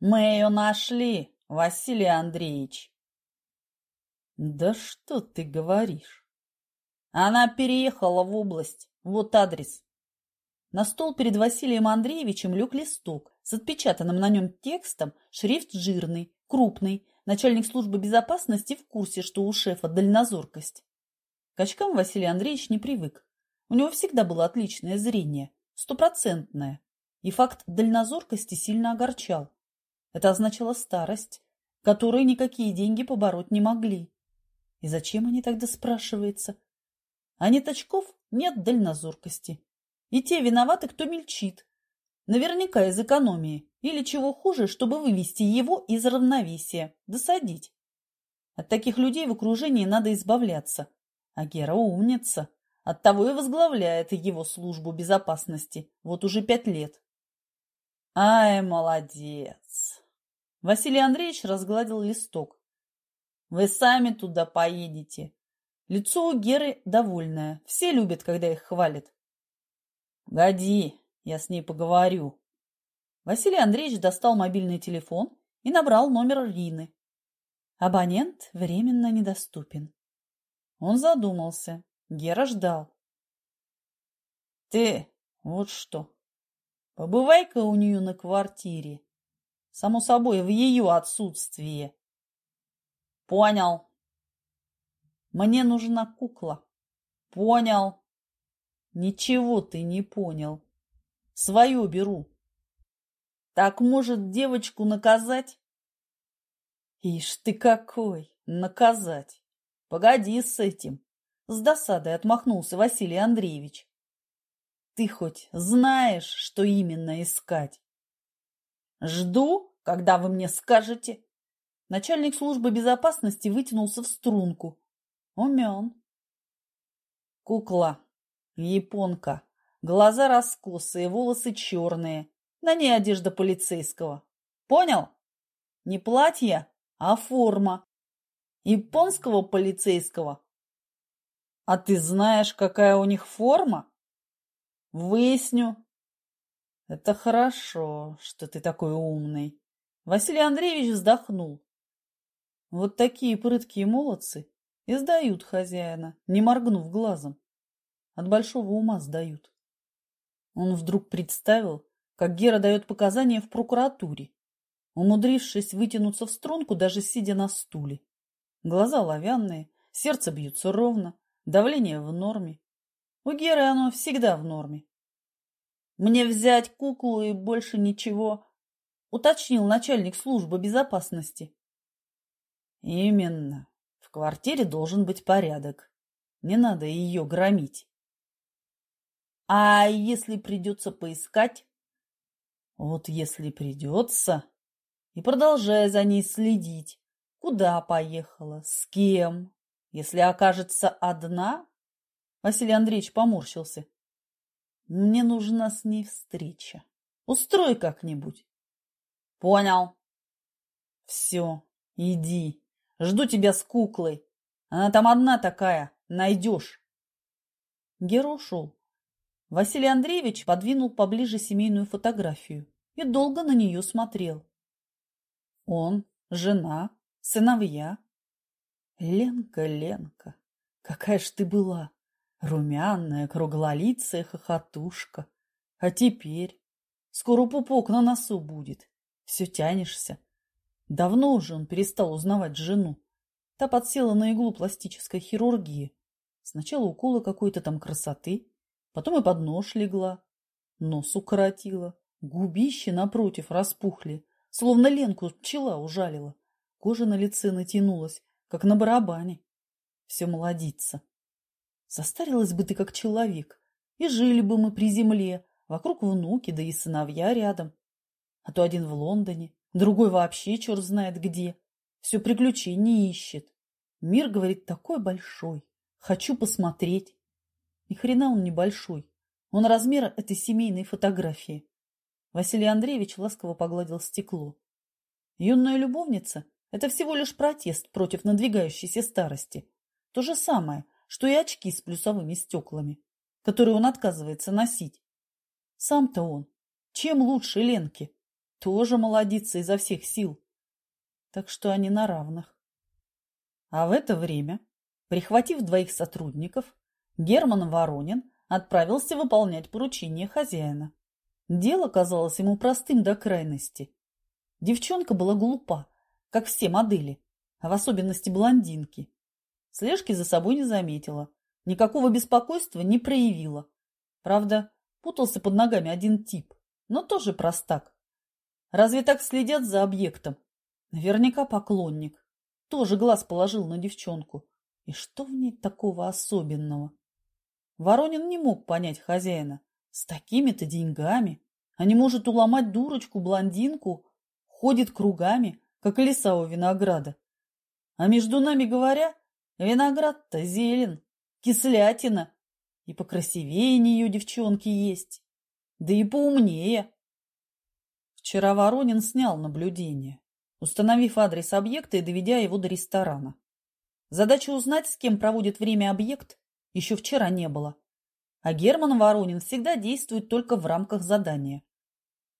Мы ее нашли, Василий Андреевич. Да что ты говоришь? Она переехала в область. Вот адрес. На стол перед Василием Андреевичем лег листок с отпечатанным на нем текстом, шрифт жирный, крупный. Начальник службы безопасности в курсе, что у шефа дальнозоркость. К очкам Василий Андреевич не привык. У него всегда было отличное зрение, стопроцентное. И факт дальнозоркости сильно огорчал. Это означало старость, которой никакие деньги побороть не могли. И зачем они тогда, спрашивается? А нет очков, нет дальнозоркости. И те виноваты, кто мельчит. Наверняка из экономии. Или чего хуже, чтобы вывести его из равновесия, досадить. От таких людей в окружении надо избавляться. А Гера умница. Оттого и возглавляет его службу безопасности. Вот уже пять лет. Ай, молодец. Василий Андреевич разгладил листок. Вы сами туда поедете. Лицо у Геры довольное. Все любят, когда их хвалят. Годи, я с ней поговорю. Василий Андреевич достал мобильный телефон и набрал номер Рины. Абонент временно недоступен. Он задумался. Гера ждал. Ты вот что, побывай-ка у нее на квартире. Само собой, в ее отсутствие. Понял. Мне нужна кукла. Понял. Ничего ты не понял. Свою беру. Так может девочку наказать? Ишь ты какой, наказать. Погоди с этим. С досадой отмахнулся Василий Андреевич. Ты хоть знаешь, что именно искать? Жду, когда вы мне скажете. Начальник службы безопасности вытянулся в струнку. Умен. Кукла, японка, глаза раскосые, волосы черные. На ней одежда полицейского. Понял? Не платье, а форма. Японского полицейского. А ты знаешь, какая у них форма? Выясню. Это хорошо, что ты такой умный. Василий Андреевич вздохнул. Вот такие прыткие молодцы и сдают хозяина, не моргнув глазом. От большого ума сдают. Он вдруг представил, как Гера дает показания в прокуратуре, умудрившись вытянуться в струнку, даже сидя на стуле. Глаза лавянные, сердце бьется ровно, давление в норме. У Геры оно всегда в норме. «Мне взять куклу и больше ничего», — уточнил начальник службы безопасности. «Именно. В квартире должен быть порядок. Не надо ее громить». «А если придется поискать?» Вот если придется, и продолжая за ней следить, куда поехала, с кем, если окажется одна, Василий Андреевич поморщился. Мне нужна с ней встреча. Устрой как-нибудь. Понял. Все, иди. Жду тебя с куклой. Она там одна такая, найдешь. Гера ушел. Василий Андреевич подвинул поближе семейную фотографию и долго на нее смотрел. Он, жена, сыновья. Ленка, Ленка, какая ж ты была! Румяная, круглолицая хохотушка. А теперь? Скоро пупок на носу будет. Все тянешься. Давно уже он перестал узнавать жену. Та подсела на иглу пластической хирургии. Сначала уколы какой-то там красоты, Потом и под нож легла, нос укоротила, губища напротив распухли, словно ленку пчела ужалила. Кожа на лице натянулась, как на барабане. Все молодится. Состарилась бы ты как человек, и жили бы мы при земле, вокруг внуки, да и сыновья рядом. А то один в Лондоне, другой вообще черт знает где. Все приключений ищет. Мир, говорит, такой большой. Хочу посмотреть. Ни хрена он небольшой. Он размера этой семейной фотографии. Василий Андреевич ласково погладил стекло. Юная любовница – это всего лишь протест против надвигающейся старости. То же самое, что и очки с плюсовыми стеклами, которые он отказывается носить. Сам-то он. Чем лучше Ленки? тоже молодится изо всех сил. Так что они на равных. А в это время, прихватив двоих сотрудников, Герман Воронин отправился выполнять поручение хозяина. Дело казалось ему простым до крайности. Девчонка была глупа, как все модели, а в особенности блондинки. Слежки за собой не заметила, никакого беспокойства не проявила. Правда, путался под ногами один тип, но тоже простак. Разве так следят за объектом? Наверняка поклонник. Тоже глаз положил на девчонку. И что в ней такого особенного? Воронин не мог понять хозяина. С такими-то деньгами, а не может уломать дурочку-блондинку, ходит кругами, как лиса у винограда. А между нами говоря, виноград-то зелен, кислятина, и покрасивее нее девчонки есть, да и поумнее. Вчера Воронин снял наблюдение, установив адрес объекта и доведя его до ресторана. Задача узнать, с кем проводит время объект, еще вчера не было. А Герман Воронин всегда действует только в рамках задания.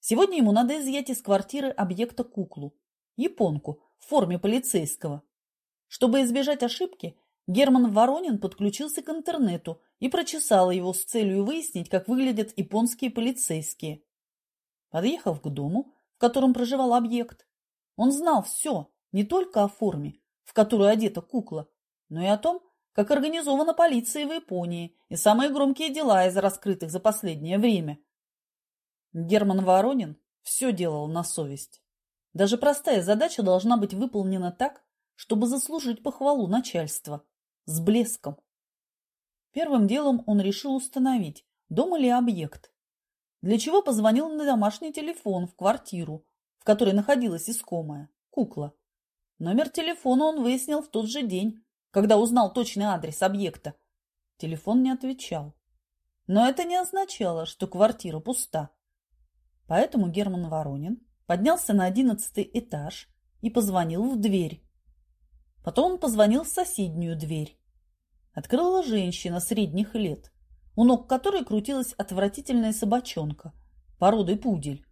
Сегодня ему надо изъять из квартиры объекта куклу, японку, в форме полицейского. Чтобы избежать ошибки, Герман Воронин подключился к интернету и прочесал его с целью выяснить, как выглядят японские полицейские. Подъехав к дому, в котором проживал объект, он знал все, не только о форме, в которую одета кукла, но и о том, как организована полиция в Японии и самые громкие дела из раскрытых за последнее время. Герман Воронин все делал на совесть. Даже простая задача должна быть выполнена так, чтобы заслужить похвалу начальства. С блеском. Первым делом он решил установить, дома ли объект. Для чего позвонил на домашний телефон в квартиру, в которой находилась искомая, кукла. Номер телефона он выяснил в тот же день, когда узнал точный адрес объекта. Телефон не отвечал. Но это не означало, что квартира пуста. Поэтому Герман Воронин поднялся на одиннадцатый этаж и позвонил в дверь. Потом он позвонил в соседнюю дверь. Открыла женщина средних лет, у ног которой крутилась отвратительная собачонка, породы пудель.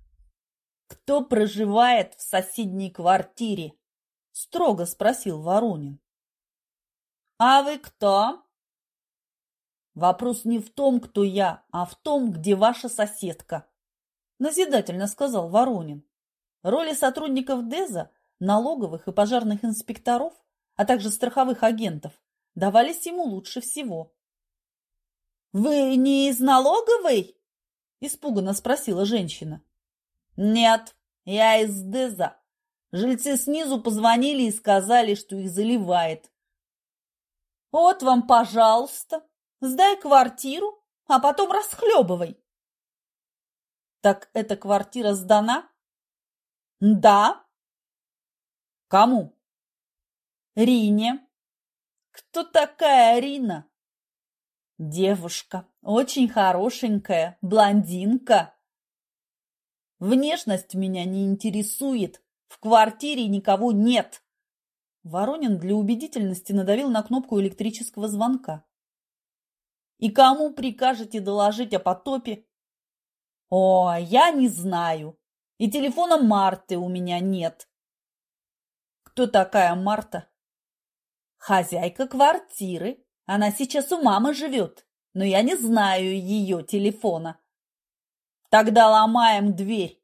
«Кто проживает в соседней квартире?» – строго спросил Воронин. «А вы кто?» «Вопрос не в том, кто я, а в том, где ваша соседка», – назидательно сказал Воронин. Роли сотрудников ДЭЗа, налоговых и пожарных инспекторов, а также страховых агентов давались ему лучше всего. «Вы не из налоговой?» – испуганно спросила женщина. «Нет, я из ДЭЗа. Жильцы снизу позвонили и сказали, что их заливает. Вот вам, пожалуйста, сдай квартиру, а потом расхлебывай. Так эта квартира сдана? Да. Кому? Рине. Кто такая Рина? Девушка, очень хорошенькая, блондинка. Внешность меня не интересует. В квартире никого нет. Воронин для убедительности надавил на кнопку электрического звонка. «И кому прикажете доложить о потопе?» «О, я не знаю. И телефона Марты у меня нет». «Кто такая Марта?» «Хозяйка квартиры. Она сейчас у мамы живет, но я не знаю ее телефона». «Тогда ломаем дверь».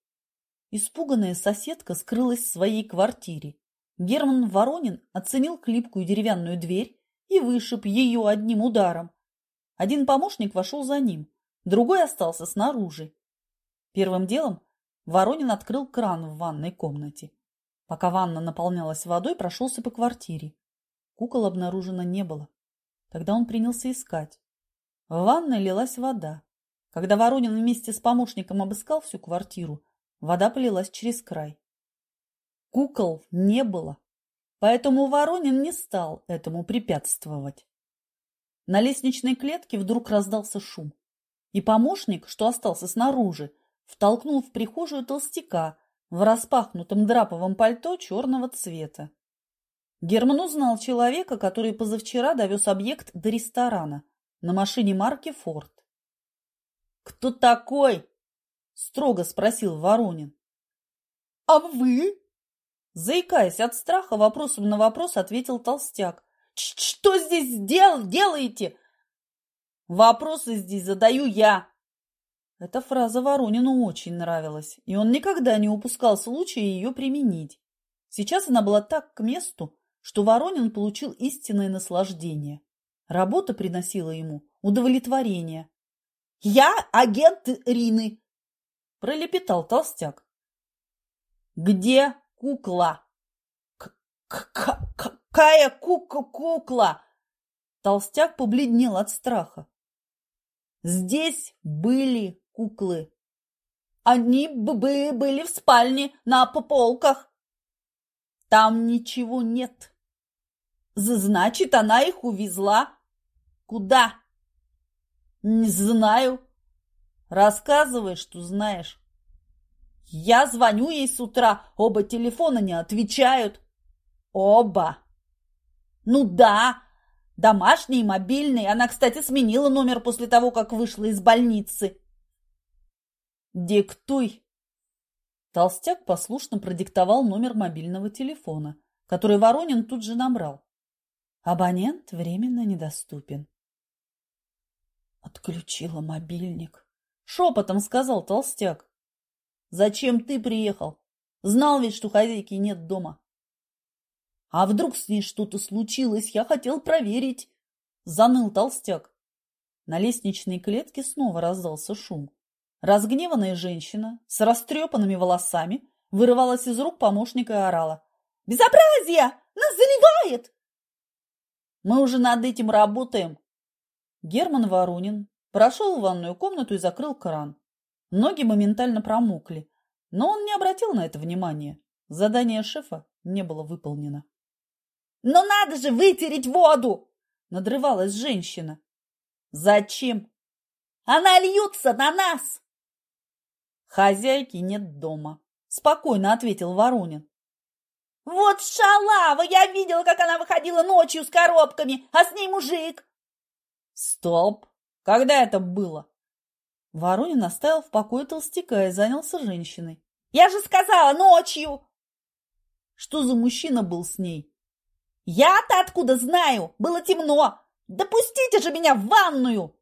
Испуганная соседка скрылась в своей квартире. Герман Воронин оценил клипкую деревянную дверь и вышиб ее одним ударом. Один помощник вошел за ним, другой остался снаружи. Первым делом Воронин открыл кран в ванной комнате. Пока ванна наполнялась водой, прошелся по квартире. Кукол обнаружено не было. Тогда он принялся искать. В ванной лилась вода. Когда Воронин вместе с помощником обыскал всю квартиру, вода полилась через край. Кукол не было, поэтому Воронин не стал этому препятствовать. На лестничной клетке вдруг раздался шум, и помощник, что остался снаружи, втолкнул в прихожую толстяка в распахнутом драповом пальто черного цвета. Герман узнал человека, который позавчера довез объект до ресторана на машине марки «Форд». «Кто такой?» – строго спросил Воронин. А вы? Заикаясь от страха, вопросом на вопрос ответил толстяк. Что здесь дел делаете? Вопросы здесь задаю я. Эта фраза Воронину очень нравилась, и он никогда не упускал случая ее применить. Сейчас она была так к месту, что Воронин получил истинное наслаждение. Работа приносила ему удовлетворение. «Я агент Рины!» – пролепетал толстяк. «Где кукла?» «Какая кука кукла?» Толстяк побледнел от страха. «Здесь были куклы. Они бы были в спальне на полках. Там ничего нет. Значит, она их увезла. Куда? Не знаю. Рассказывай, что знаешь. Я звоню ей с утра, оба телефона не отвечают. Оба. Ну да, домашний и мобильный. Она, кстати, сменила номер после того, как вышла из больницы. Диктуй. Толстяк послушно продиктовал номер мобильного телефона, который Воронин тут же набрал. Абонент временно недоступен. Отключила мобильник. Шепотом сказал толстяк. Зачем ты приехал? Знал ведь, что хозяйки нет дома. А вдруг с ней что-то случилось? Я хотел проверить. Заныл толстяк. На лестничной клетке снова раздался шум. Разгневанная женщина с растрепанными волосами вырывалась из рук помощника и орала. «Безобразие! Нас заливает!» «Мы уже над этим работаем!» Герман Воронин прошел в ванную комнату и закрыл кран. Ноги моментально промокли, но он не обратил на это внимания. Задание шефа не было выполнено. «Но надо же вытереть воду!» – надрывалась женщина. «Зачем? Она льется на нас!» «Хозяйки нет дома», – спокойно ответил Воронин. «Вот шалава! Я видела, как она выходила ночью с коробками, а с ней мужик!» «Стоп! Когда это было?» Воронин оставил в покое толстяка и занялся женщиной. «Я же сказала, ночью!» «Что за мужчина был с ней?» «Я-то откуда знаю? Было темно! Допустите же меня в ванную!»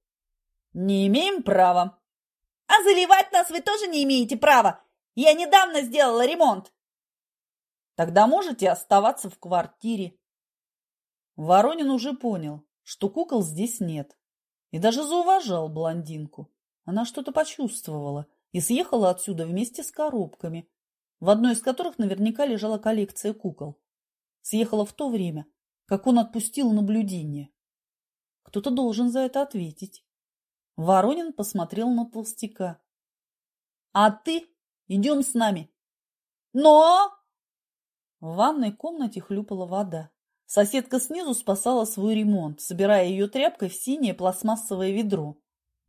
«Не имеем права!» «А заливать нас вы тоже не имеете права! Я недавно сделала ремонт!» «Тогда можете оставаться в квартире!» Воронин уже понял, что кукол здесь нет. И даже зауважал блондинку. Она что-то почувствовала и съехала отсюда вместе с коробками, в одной из которых наверняка лежала коллекция кукол. Съехала в то время, как он отпустил наблюдение. Кто-то должен за это ответить. Воронин посмотрел на толстяка. — А ты идем с нами. — Но! В ванной комнате хлюпала вода. Соседка снизу спасала свой ремонт, собирая ее тряпкой в синее пластмассовое ведро.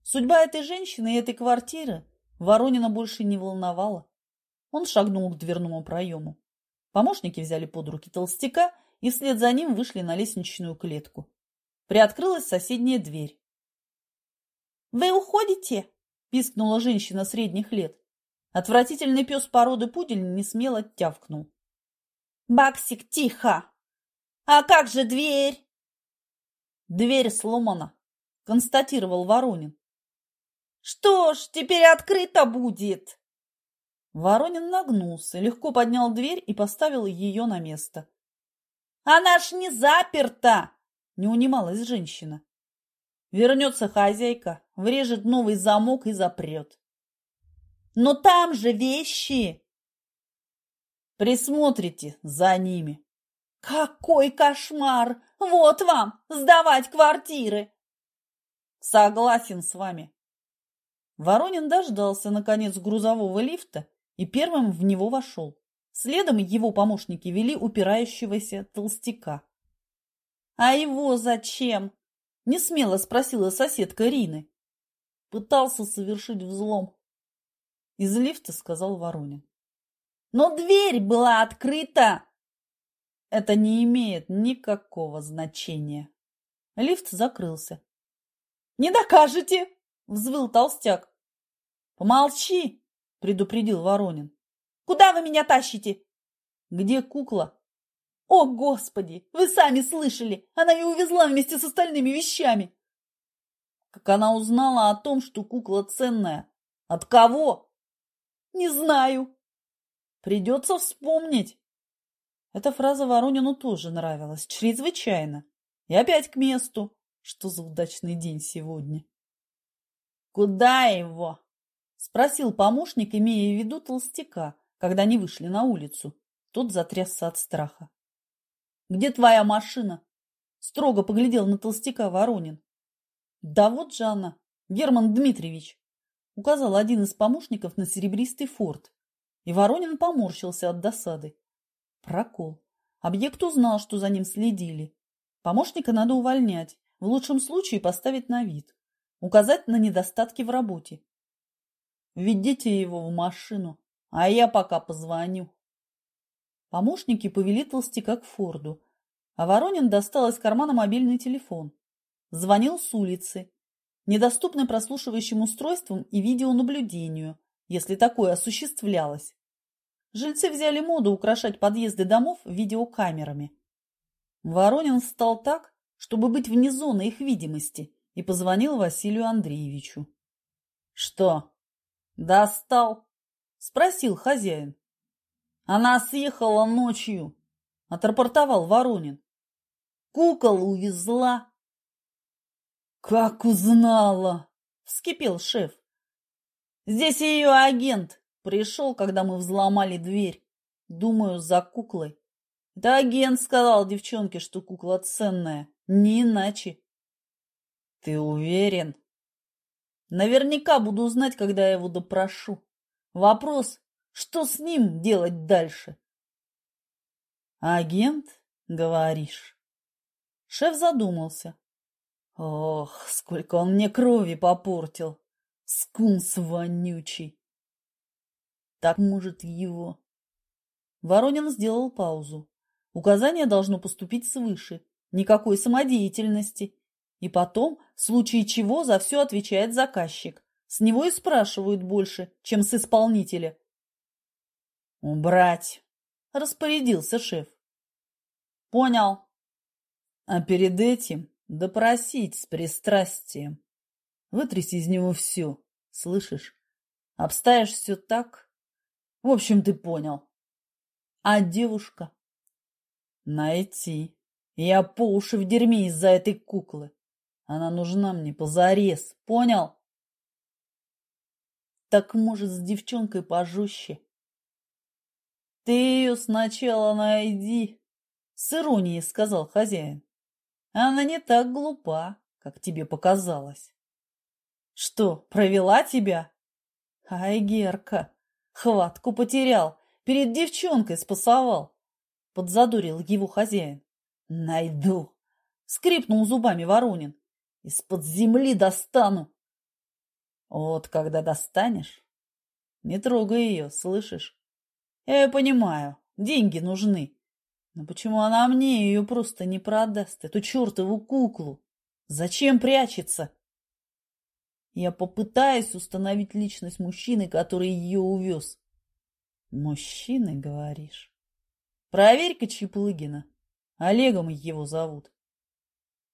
Судьба этой женщины и этой квартиры Воронина больше не волновала. Он шагнул к дверному проему. Помощники взяли под руки толстяка и вслед за ним вышли на лестничную клетку. Приоткрылась соседняя дверь. «Вы уходите?» – пискнула женщина средних лет. Отвратительный пес породы пудель не смело тявкнул. «Баксик, тихо!» «А как же дверь?» «Дверь сломана», – констатировал Воронин. «Что ж, теперь открыто будет!» Воронин нагнулся, легко поднял дверь и поставил ее на место. «Она ж не заперта!» – не унималась женщина. Вернется хозяйка, врежет новый замок и запрет. «Но там же вещи!» «Присмотрите за ними!» Какой кошмар! Вот вам, сдавать квартиры! Согласен с вами. Воронин дождался, наконец, грузового лифта и первым в него вошел. Следом его помощники вели упирающегося толстяка. «А его зачем?» – не смело спросила соседка Рины. Пытался совершить взлом. Из лифта сказал Воронин. «Но дверь была открыта!» Это не имеет никакого значения. Лифт закрылся. «Не докажете!» – взвыл толстяк. «Помолчи!» – предупредил Воронин. Куда вы меня тащите? Где кукла? О, Господи! Вы сами слышали! Она ее увезла вместе с остальными вещами. Как она узнала о том, что кукла ценная? От кого? Не знаю. Придется вспомнить. Эта фраза Воронину тоже нравилась, чрезвычайно. И опять к месту. Что за удачный день сегодня? Куда его? Спросил помощник, имея в виду толстяка, когда они вышли на улицу. Тот затрясся от страха. «Где твоя машина?» Строго поглядел на толстяка Воронин. «Да вот же она, Герман Дмитриевич!» Указал один из помощников на серебристый форт. И Воронин поморщился от досады. Прокол. Объект узнал, что за ним следили. Помощника надо увольнять, в лучшем случае поставить на вид. Указать на недостатки в работе. Ведите его в машину, а я пока позвоню. Помощники повели толстяка к Форду, а Воронин достал из кармана мобильный телефон. Звонил с улицы, недоступный прослушивающим устройствам и видеонаблюдению, если такое осуществлялось. Жильцы взяли моду украшать подъезды домов видеокамерами. Воронин встал так, чтобы быть вне зоны их видимости, и позвонил Василию Андреевичу. — Что, достал? — спросил хозяин. — Она съехала ночью, — отрапортовал Воронин. — Кукол увезла. — Как узнала? — вскипел шеф. — Здесь ее агент пришел, когда мы взломали дверь. Думаю, за куклой. Да агент сказал девчонке, что кукла ценная. Не иначе. Ты уверен? Наверняка буду знать, когда я его допрошу. Вопрос, что с ним делать дальше? Агент, говоришь? Шеф задумался. Ох, сколько он мне крови попортил. Скунс вонючий. Так, может, его... Воронин сделал паузу. Указание должно поступить свыше. Никакой самодеятельности. И потом, в случае чего, за все отвечает заказчик. С него и спрашивают больше, чем с исполнителя. «Убрать!» – распорядился шеф. «Понял. А перед этим допросить с пристрастием. Вытряси из него все, слышишь? Обставишь все так. В общем, ты понял. А девушка? Найти. Я по уши в дерьме из-за этой куклы. Она нужна мне позарез, понял? Так, может, с девчонкой пожестче? Ты ее сначала найди, с иронией сказал хозяин. Она не так глупа, как тебе показалось. Что, провела тебя? Ай, Герка, хватку потерял, перед девчонкой спасовал. Подзадурил его хозяин. Найду. Скрипнул зубами Воронин. Из-под земли достану. Вот когда достанешь, не трогай ее, слышишь? Я ее понимаю, деньги нужны. Но почему она мне ее просто не продаст, эту чертову куклу? Зачем прячется? Я попытаюсь установить личность мужчины, который ее увез. Мужчины, говоришь? Проверь-ка Чеплыгина. Олегом его зовут.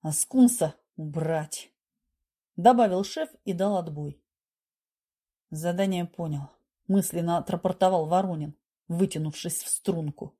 А скунса убрать. Добавил шеф и дал отбой. Задание понял. Мысленно отрапортовал Воронин, вытянувшись в струнку.